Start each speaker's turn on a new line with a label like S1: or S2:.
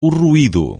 S1: o ruído.